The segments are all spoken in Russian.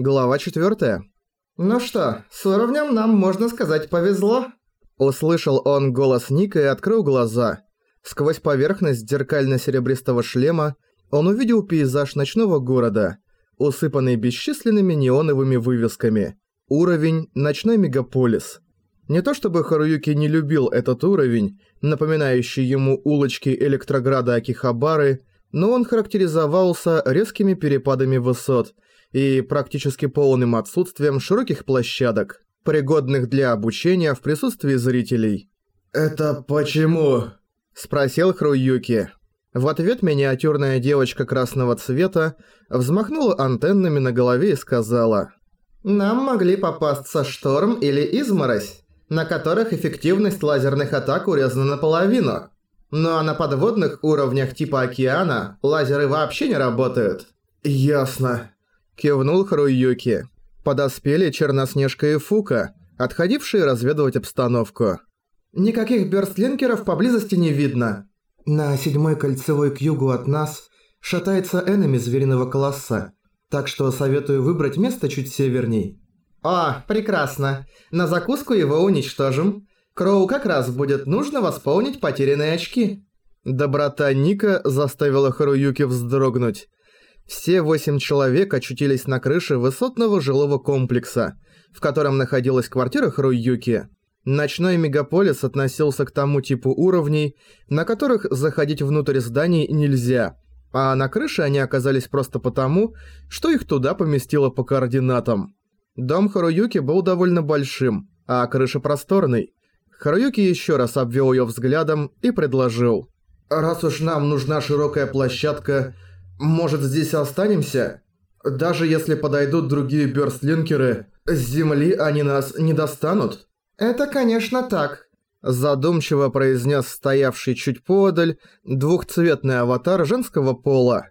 Глава 4. «Ну что, с уровнем нам, можно сказать, повезло?» Услышал он голос Ника и открыл глаза. Сквозь поверхность зеркально-серебристого шлема он увидел пейзаж ночного города, усыпанный бесчисленными неоновыми вывесками. Уровень «Ночной мегаполис». Не то чтобы Харуюки не любил этот уровень, напоминающий ему улочки Электрограда Акихабары, но он характеризовался резкими перепадами высот – и практически полным отсутствием широких площадок, пригодных для обучения в присутствии зрителей. «Это почему?» – спросил Хруюки. В ответ миниатюрная девочка красного цвета взмахнула антеннами на голове и сказала «Нам могли попасться шторм или изморозь, на которых эффективность лазерных атак урезана наполовину. Ну а на подводных уровнях типа океана лазеры вообще не работают». «Ясно», Кивнул Харуюки. Подоспели Черноснежка и Фука, отходившие разведывать обстановку. «Никаких бёрстлинкеров поблизости не видно. На седьмой кольцевой к югу от нас шатается энеми звериного класса, так что советую выбрать место чуть северней». «О, прекрасно. На закуску его уничтожим. Кроу как раз будет нужно восполнить потерянные очки». Доброта Ника заставила Харуюки вздрогнуть. Все восемь человек очутились на крыше высотного жилого комплекса, в котором находилась квартира Харуюки. Ночной мегаполис относился к тому типу уровней, на которых заходить внутрь зданий нельзя, а на крыше они оказались просто потому, что их туда поместило по координатам. Дом Харуюки был довольно большим, а крыша просторной. Харуюки еще раз обвел ее взглядом и предложил. «Раз уж нам нужна широкая площадка, может, здесь останемся? Даже если подойдут другие бёрстлинкеры, с земли они нас не достанут? Это, конечно, так. Задумчиво произнес стоявший чуть подаль двухцветный аватар женского пола.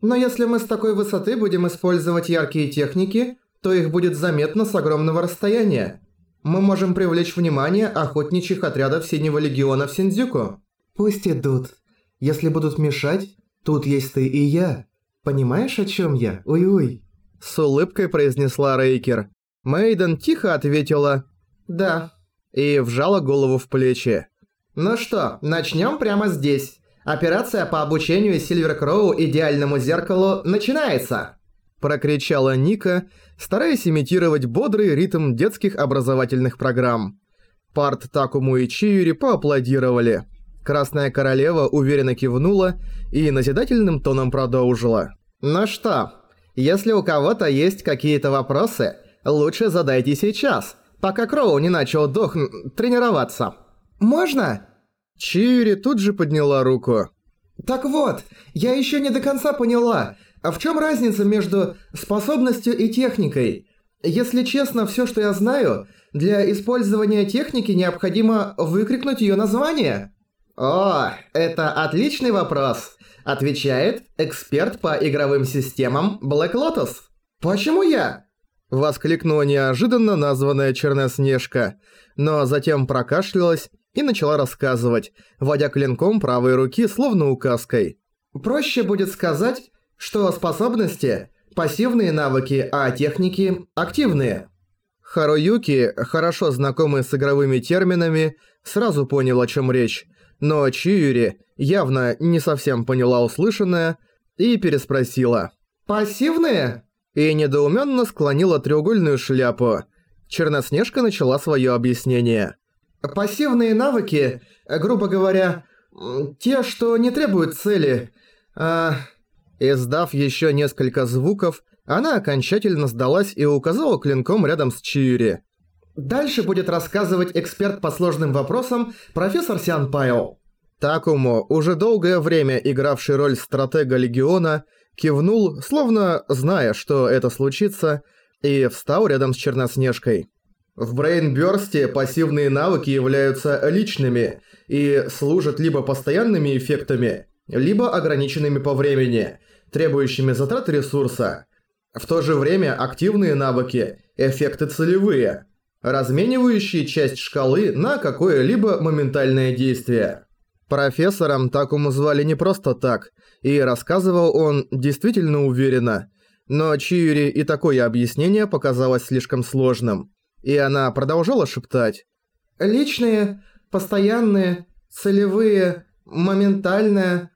Но если мы с такой высоты будем использовать яркие техники, то их будет заметно с огромного расстояния. Мы можем привлечь внимание охотничьих отрядов Синего Легиона в Синдзюку. Пусть идут. Если будут мешать, Тут есть ты и я. Понимаешь, о чем я? Уй-уй». С улыбкой произнесла Рейкер. Мейден тихо ответила «Да» и вжала голову в плечи. «Ну что, начнем прямо здесь. Операция по обучению Сильвер Кроу идеальному зеркалу начинается!» Прокричала Ника, стараясь имитировать бодрый ритм детских образовательных программ. Парт Такуму и Чиюри поаплодировали. Красная королева уверенно кивнула и назидательным тоном продолжила. «Ну что, если у кого-то есть какие-то вопросы, лучше задайте сейчас, пока Кроу не начал дох... тренироваться. Можно?» Чири тут же подняла руку. «Так вот, я еще не до конца поняла, а в чем разница между способностью и техникой? Если честно, все, что я знаю, для использования техники необходимо выкрикнуть ее название». «О, это отличный вопрос», – отвечает эксперт по игровым системам Black Lotus. «Почему я?» – воскликнула неожиданно названная Черноснежка, но затем прокашлялась и начала рассказывать, водя клинком правой руки словно указкой. «Проще будет сказать, что способности – пассивные навыки, а техники – активные». Харуюки, хорошо знакомый с игровыми терминами, сразу понял, о чем речь, но Чиюри явно не совсем поняла услышанное и переспросила. «Пассивные?» И недоуменно склонила треугольную шляпу. Черноснежка начала свое объяснение. «Пассивные навыки, грубо говоря, те, что не требуют цели. А...» Издав еще несколько звуков, она окончательно сдалась и указала клинком рядом с Чиюри. Дальше будет рассказывать эксперт по сложным вопросам профессор Сиан Пайо. Такому, уже долгое время игравший роль стратега Легиона, кивнул, словно зная, что это случится, и встал рядом с Черноснежкой. В Брейнбёрсте пассивные навыки являются личными и служат либо постоянными эффектами, либо ограниченными по времени, требующими затрат ресурса. В то же время активные навыки – эффекты целевые – разменивающие часть шкалы на какое-либо моментальное действие. Профессором Такому звали не просто так, и рассказывал он действительно уверенно. Но Чиюри и такое объяснение показалось слишком сложным. И она продолжала шептать. «Личные, постоянные, целевые, моментальные...»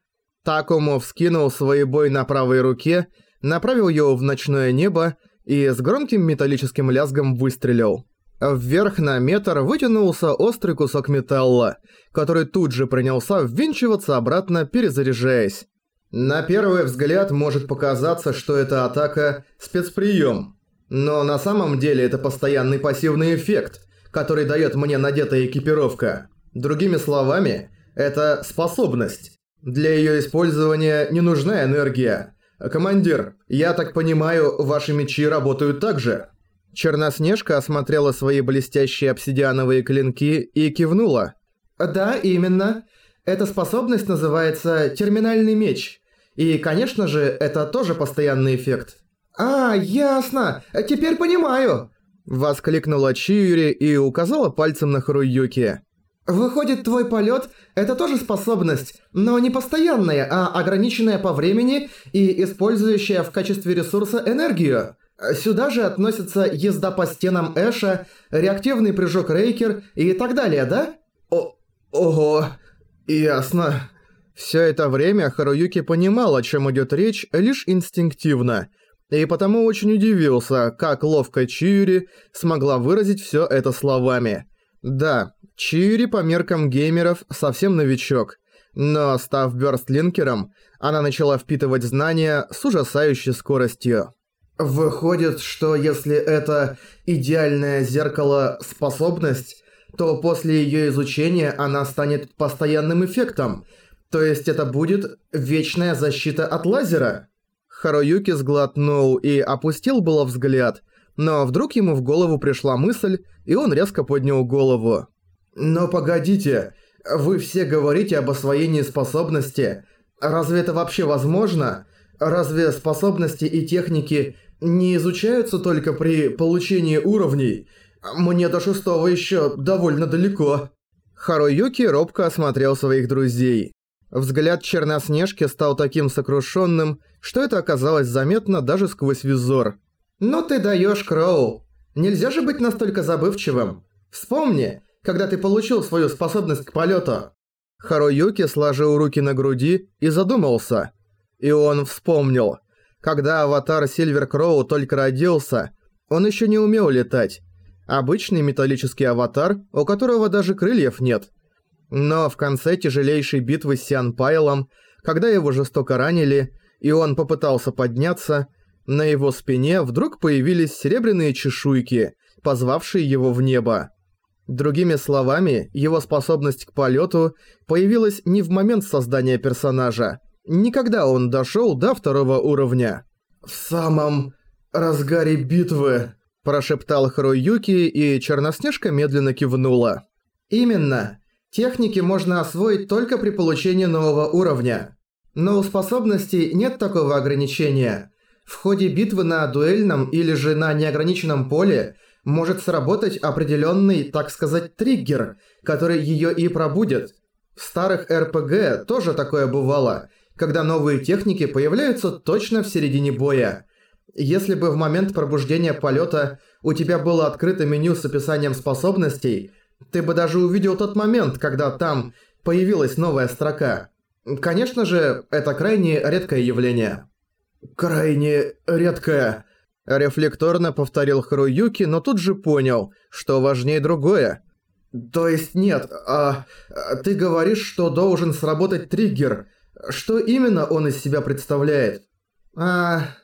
Такому вскинул свой бой на правой руке, направил его в ночное небо и с громким металлическим лязгом выстрелил. Вверх на метр вытянулся острый кусок металла, который тут же принялся ввинчиваться обратно, перезаряжаясь. На первый взгляд может показаться, что это атака спецприем, но на самом деле это постоянный пассивный эффект, который дает мне надетая экипировка. Другими словами, это способность. Для ее использования не нужна энергия. Командир, я так понимаю, ваши мечи работают так же? Черноснежка осмотрела свои блестящие обсидиановые клинки и кивнула. «Да, именно. Эта способность называется «терминальный меч». И, конечно же, это тоже постоянный эффект. «А, ясно. Теперь понимаю!» Воскликнула Чиюри и указала пальцем на Харуюки. «Выходит, твой полет – это тоже способность, но не постоянная, а ограниченная по времени и использующая в качестве ресурса энергию. Сюда же относятся езда по стенам Эша, реактивный прыжок Рейкер и так далее, да? О, ого, ясно. Все это время Харуюки понимал, о чем идет речь, лишь инстинктивно, и потому очень удивился, как ловко Чиури смогла выразить все это словами. Да, Чиури по меркам геймеров совсем новичок, но став бёрстлинкером, она начала впитывать знания с ужасающей скоростью. Выходит, что если это идеальное зеркало способность, то после ее изучения она станет постоянным эффектом. То есть это будет вечная защита от лазера? Харуюки сглотнул и опустил было взгляд, но вдруг ему в голову пришла мысль, и он резко поднял голову. «Но погодите, вы все говорите об освоении способности. Разве это вообще возможно? Разве способности и техники не изучаются только при получении уровней. Мне до шестого еще довольно далеко». Харуюки робко осмотрел своих друзей. Взгляд Черноснежки стал таким сокрушенным, что это оказалось заметно даже сквозь визор. «Ну ты даешь, Кроу. Нельзя же быть настолько забывчивым. Вспомни, когда ты получил свою способность к полету. Харуюки сложил руки на груди и задумался. И он вспомнил – когда аватар Сильвер Кроу только родился, он еще не умел летать. Обычный металлический аватар, у которого даже крыльев нет. Но в конце тяжелейшей битвы с Сиан Пайлом, когда его жестоко ранили, и он попытался подняться, на его спине вдруг появились серебряные чешуйки, позвавшие его в небо. Другими словами, его способность к полету появилась не в момент создания персонажа, Никогда он дошел до второго уровня. «В самом разгаре битвы», – прошептал Харуюки, и Черноснежка медленно кивнула. «Именно. Техники можно освоить только при получении нового уровня. Но у способностей нет такого ограничения. В ходе битвы на дуэльном или же на неограниченном поле может сработать определенный, так сказать, триггер, который ее и пробудет. В старых РПГ тоже такое бывало – когда новые техники появляются точно в середине боя. Если бы в момент пробуждения полета у тебя было открыто меню с описанием способностей, ты бы даже увидел тот момент, когда там появилась новая строка. Конечно же, это крайне редкое явление. «Крайне редкое», – рефлекторно повторил Харуюки, но тут же понял, что важнее другое. «То есть нет, а, а ты говоришь, что должен сработать триггер – что именно он из себя представляет? А...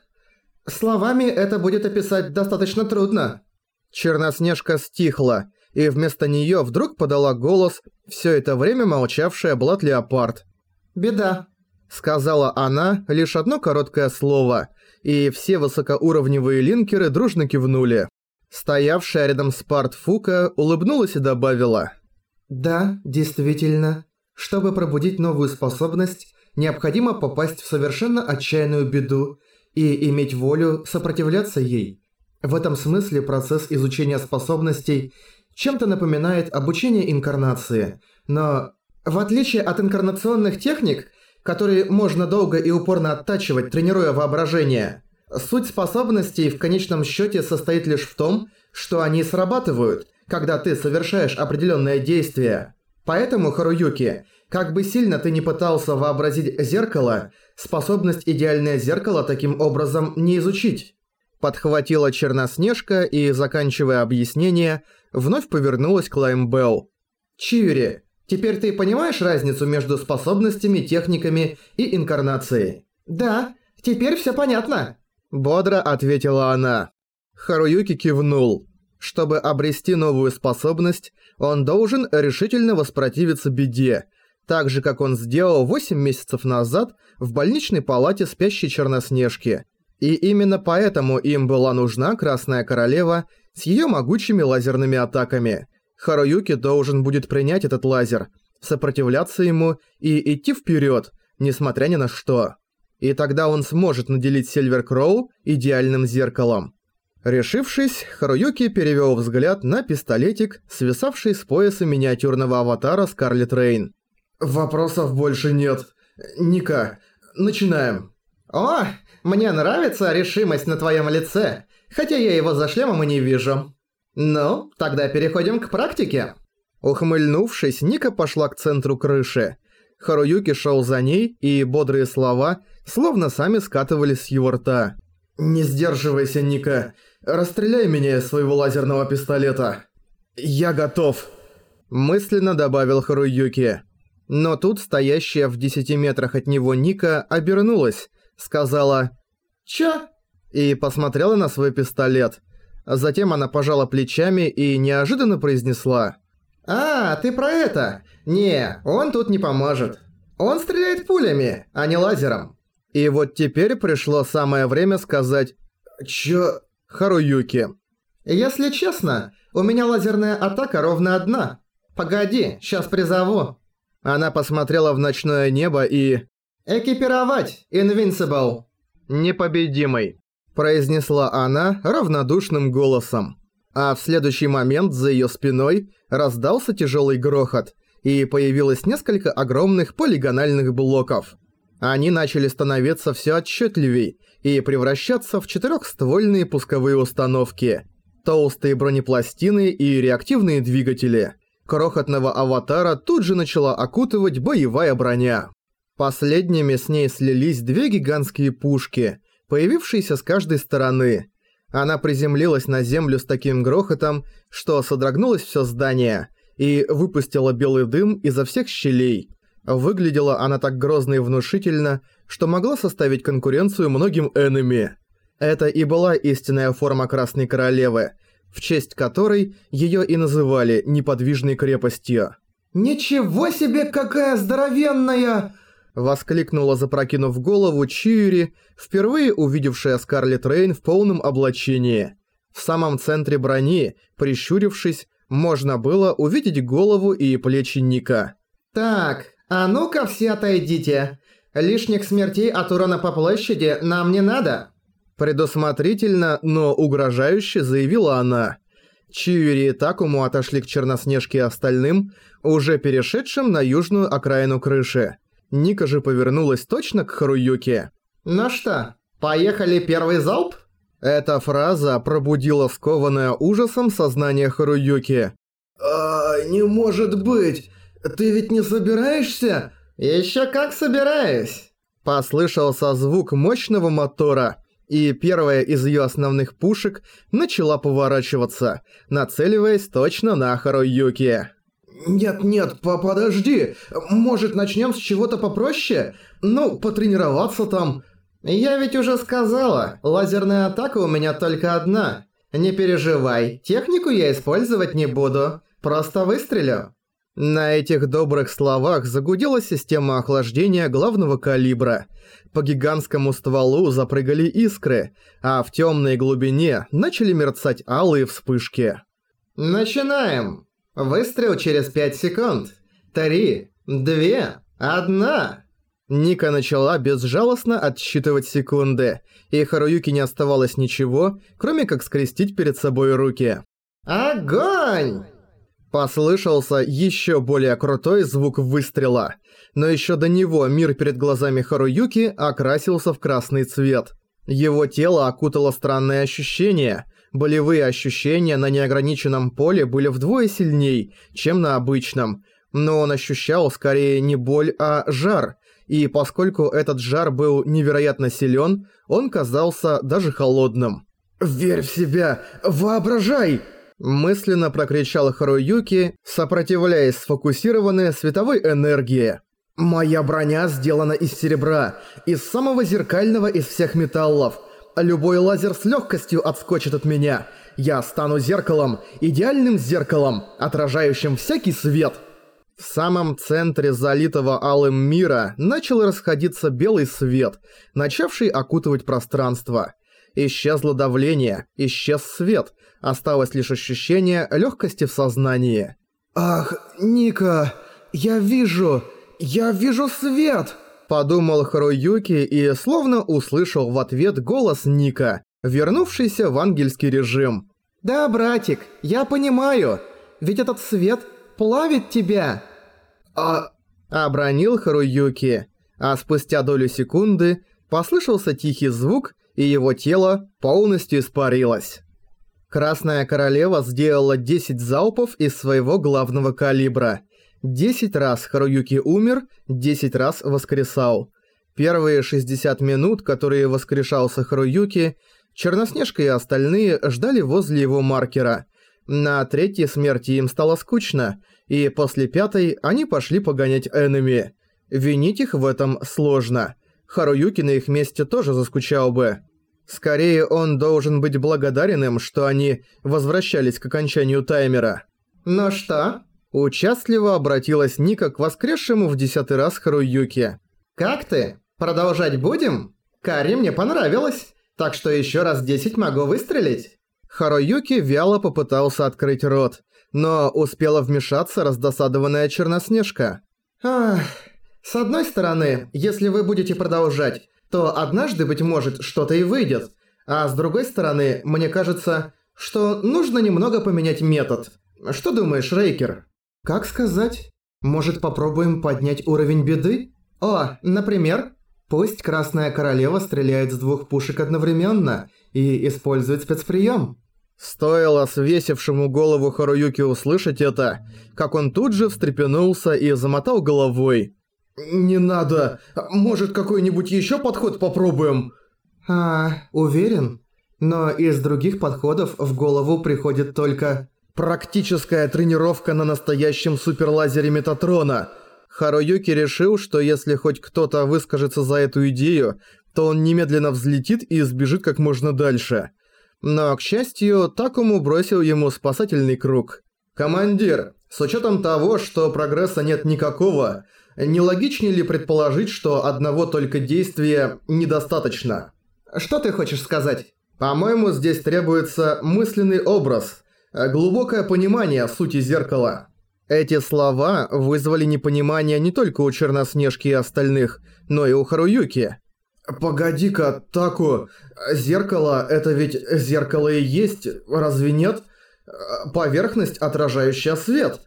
Словами это будет описать достаточно трудно. Черноснежка стихла, и вместо неё вдруг подала голос, всё это время молчавшая Блат Леопард. «Беда», — сказала она лишь одно короткое слово, и все высокоуровневые линкеры дружно кивнули. Стоявшая рядом с Парт Фука улыбнулась и добавила. «Да, действительно. Чтобы пробудить новую способность, необходимо попасть в совершенно отчаянную беду и иметь волю сопротивляться ей. В этом смысле процесс изучения способностей чем-то напоминает обучение инкарнации, но в отличие от инкарнационных техник, которые можно долго и упорно оттачивать, тренируя воображение, Суть способностей в конечном счете состоит лишь в том, что они срабатывают, когда ты совершаешь определенное действие. Поэтому, Харуюки, как бы сильно ты ни пытался вообразить зеркало, способность идеальное зеркало таким образом не изучить. Подхватила Черноснежка и, заканчивая объяснение, вновь повернулась к Лаймбелл. Чиури, теперь ты понимаешь разницу между способностями, техниками и инкарнацией? Да, теперь все понятно. Бодро ответила она. Харуюки кивнул. Чтобы обрести новую способность, он должен решительно воспротивиться беде, так же, как он сделал 8 месяцев назад в больничной палате спящей Черноснежки. И именно поэтому им была нужна Красная Королева с её могучими лазерными атаками. Харуюки должен будет принять этот лазер, сопротивляться ему и идти вперёд, несмотря ни на что. И тогда он сможет наделить Сильвер Кроу идеальным зеркалом. Решившись, Харуюки перевёл взгляд на пистолетик, свисавший с пояса миниатюрного аватара Скарлетт Рейн. «Вопросов больше нет. Ника, начинаем». «О, мне нравится решимость на твоем лице, хотя я его за шлемом и не вижу. Ну, тогда переходим к практике». Ухмыльнувшись, Ника пошла к центру крыши. Харуюки шел за ней, и бодрые слова словно сами скатывались с его рта. «Не сдерживайся, Ника. Расстреляй меня из своего лазерного пистолета». «Я готов», – мысленно добавил Харуюки. Но тут стоящая в 10 метрах от него Ника обернулась, сказала «Чё?» и посмотрела на свой пистолет. Затем она пожала плечами и неожиданно произнесла «А, ты про это? Не, он тут не поможет. Он стреляет пулями, а не лазером». И вот теперь пришло самое время сказать «Чё?» Харуюки. «Если честно, у меня лазерная атака ровно одна. Погоди, сейчас призову». Она посмотрела в ночное небо и... «Экипировать, Invincible!» «Непобедимый», – произнесла она равнодушным голосом. А в следующий момент за её спиной раздался тяжёлый грохот, и появилось несколько огромных полигональных блоков. Они начали становиться всё отчётливей и превращаться в четырёхствольные пусковые установки, толстые бронепластины и реактивные двигатели – крохотного аватара тут же начала окутывать боевая броня. Последними с ней слились две гигантские пушки, появившиеся с каждой стороны. Она приземлилась на землю с таким грохотом, что содрогнулось все здание, и выпустила белый дым изо всех щелей. Выглядела она так грозно и внушительно, что могла составить конкуренцию многим энеми. Это и была истинная форма Красной Королевы – в честь которой её и называли неподвижной крепостью. «Ничего себе, какая здоровенная!» Воскликнула, запрокинув голову, Чиури, впервые увидевшая Скарлетт Рейн в полном облачении. В самом центре брони, прищурившись, можно было увидеть голову и плечи Ника. «Так, а ну-ка все отойдите. Лишних смертей от урона по площади нам не надо». Предусмотрительно, но угрожающе заявила она. Чиури и Такому отошли к Черноснежке и остальным, уже перешедшим на южную окраину крыши. Ника же повернулась точно к Харуюке. «Ну что, поехали первый залп?» Эта фраза пробудила скованное ужасом сознание Харуюки. «А, не может быть! Ты ведь не собираешься?» «Ещё как собираюсь!» Послышался звук мощного мотора – и первая из её основных пушек начала поворачиваться, нацеливаясь точно на Харуюки. «Нет-нет, по подожди, может начнём с чего-то попроще? Ну, потренироваться там...» «Я ведь уже сказала, лазерная атака у меня только одна. Не переживай, технику я использовать не буду, просто выстрелю». На этих добрых словах загудела система охлаждения главного калибра. По гигантскому стволу запрыгали искры, а в темной глубине начали мерцать алые вспышки. «Начинаем! Выстрел через 5 секунд. Три, две, одна!» Ника начала безжалостно отсчитывать секунды, и Харуюки не оставалось ничего, кроме как скрестить перед собой руки. «Огонь!» Послышался еще более крутой звук выстрела, но еще до него мир перед глазами Харуюки окрасился в красный цвет. Его тело окутало странное ощущение. Болевые ощущения на неограниченном поле были вдвое сильней, чем на обычном. Но он ощущал скорее не боль, а жар. И поскольку этот жар был невероятно силен, он казался даже холодным. «Верь в себя! Воображай!» Мысленно прокричал Харуюки, сопротивляясь сфокусированной световой энергии. «Моя броня сделана из серебра, из самого зеркального из всех металлов. Любой лазер с легкостью отскочит от меня. Я стану зеркалом, идеальным зеркалом, отражающим всякий свет». В самом центре залитого алым мира начал расходиться белый свет, начавший окутывать пространство. Исчезло давление, исчез свет, осталось лишь ощущение легкости в сознании. «Ах, Ника, я вижу, я вижу свет!» Подумал Харуюки и словно услышал в ответ голос Ника, вернувшийся в ангельский режим. «Да, братик, я понимаю, ведь этот свет плавит тебя!» «А...» – обронил Харуюки, а спустя долю секунды послышался тихий звук, и его тело полностью испарилось. Красная королева сделала 10 залпов из своего главного калибра. 10 раз Харуюки умер, 10 раз воскресал. Первые 60 минут, которые воскрешался Харуюки, Черноснежка и остальные ждали возле его маркера. На третьей смерти им стало скучно, и после пятой они пошли погонять энеми. Винить их в этом сложно. Харуюки на их месте тоже заскучал бы. Скорее, он должен быть благодарен им, что они возвращались к окончанию таймера. «Ну что?» Участливо обратилась Ника к воскресшему в десятый раз Харуюки. «Как ты? Продолжать будем? Кари мне понравилось, так что еще раз десять могу выстрелить». Харуюки вяло попытался открыть рот, но успела вмешаться раздосадованная Черноснежка. «Ах, с одной стороны, если вы будете продолжать, то однажды, быть может, что-то и выйдет. А с другой стороны, мне кажется, что нужно немного поменять метод. Что думаешь, Рейкер? Как сказать? Может, попробуем поднять уровень беды? О, например, пусть Красная Королева стреляет с двух пушек одновременно и использует спецприем. Стоило свесившему голову Харуюки услышать это, как он тут же встрепенулся и замотал головой. «Не надо. Может, какой-нибудь еще подход попробуем?» «А, уверен. Но из других подходов в голову приходит только практическая тренировка на настоящем суперлазере Метатрона». Харуюки решил, что если хоть кто-то выскажется за эту идею, то он немедленно взлетит и сбежит как можно дальше. Но, к счастью, Такому бросил ему спасательный круг. «Командир, с учетом того, что прогресса нет никакого, Нелогичнее ли предположить, что одного только действия недостаточно? Что ты хочешь сказать? По-моему, здесь требуется мысленный образ, глубокое понимание сути зеркала. Эти слова вызвали непонимание не только у Черноснежки и остальных, но и у Харуюки. «Погоди-ка, Таку, зеркало – это ведь зеркало и есть, разве нет? Поверхность, отражающая свет.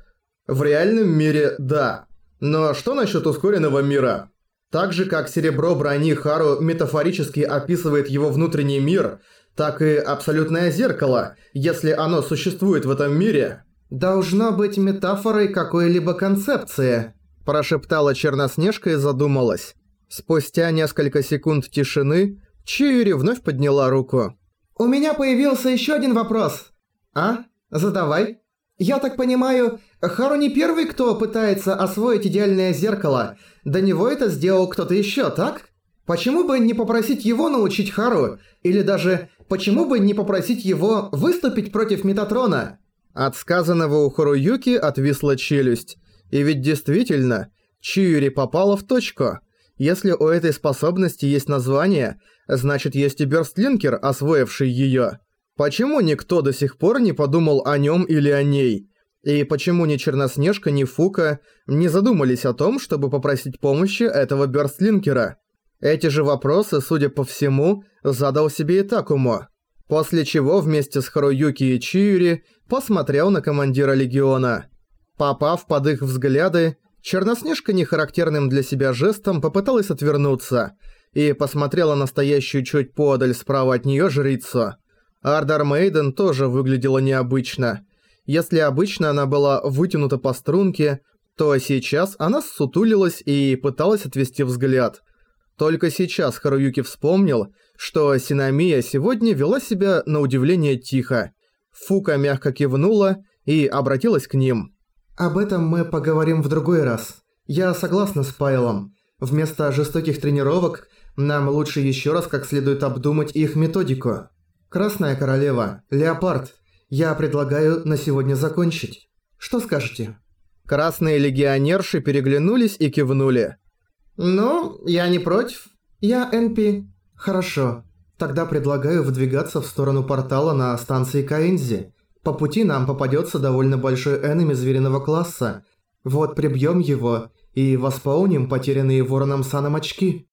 В реальном мире – да. Но что насчет ускоренного мира? Так же, как серебро брони Хару метафорически описывает его внутренний мир, так и абсолютное зеркало, если оно существует в этом мире... «Должно быть метафорой какой-либо концепции», – прошептала Черноснежка и задумалась. Спустя несколько секунд тишины Чиури вновь подняла руку. «У меня появился еще один вопрос. А? Задавай». «Я так понимаю, Хару не первый, кто пытается освоить идеальное зеркало. До него это сделал кто-то еще, так? Почему бы не попросить его научить Хару? Или даже, почему бы не попросить его выступить против Метатрона?» От сказанного у Харуюки отвисла челюсть. И ведь действительно, Чиури попала в точку. Если у этой способности есть название, значит есть и Бёрстлинкер, освоивший её. Почему никто до сих пор не подумал о нем или о ней? И почему ни Черноснежка, ни Фука не задумались о том, чтобы попросить помощи этого Бёрстлинкера? Эти же вопросы, судя по всему, задал себе и Такумо. После чего вместе с Харуюки и Чиури посмотрел на командира Легиона. Попав под их взгляды, Черноснежка нехарактерным для себя жестом попыталась отвернуться, и посмотрела на стоящую чуть подаль справа от неё жрицу. Ардар Мейден тоже выглядела необычно. Если обычно она была вытянута по струнке, то сейчас она ссутулилась и пыталась отвести взгляд. Только сейчас Харуюки вспомнил, что Синамия сегодня вела себя на удивление тихо. Фука мягко кивнула и обратилась к ним. «Об этом мы поговорим в другой раз. Я согласна с Пайлом. Вместо жестоких тренировок нам лучше еще раз как следует обдумать их методику. Красная королева, Леопард, я предлагаю на сегодня закончить. Что скажете?» Красные легионерши переглянулись и кивнули. «Ну, я не против. Я НП. Хорошо. Тогда предлагаю выдвигаться в сторону портала на станции Каэнзи. По пути нам попадется довольно большой энеми звериного класса. Вот прибьем его и восполним потерянные вороном саном очки».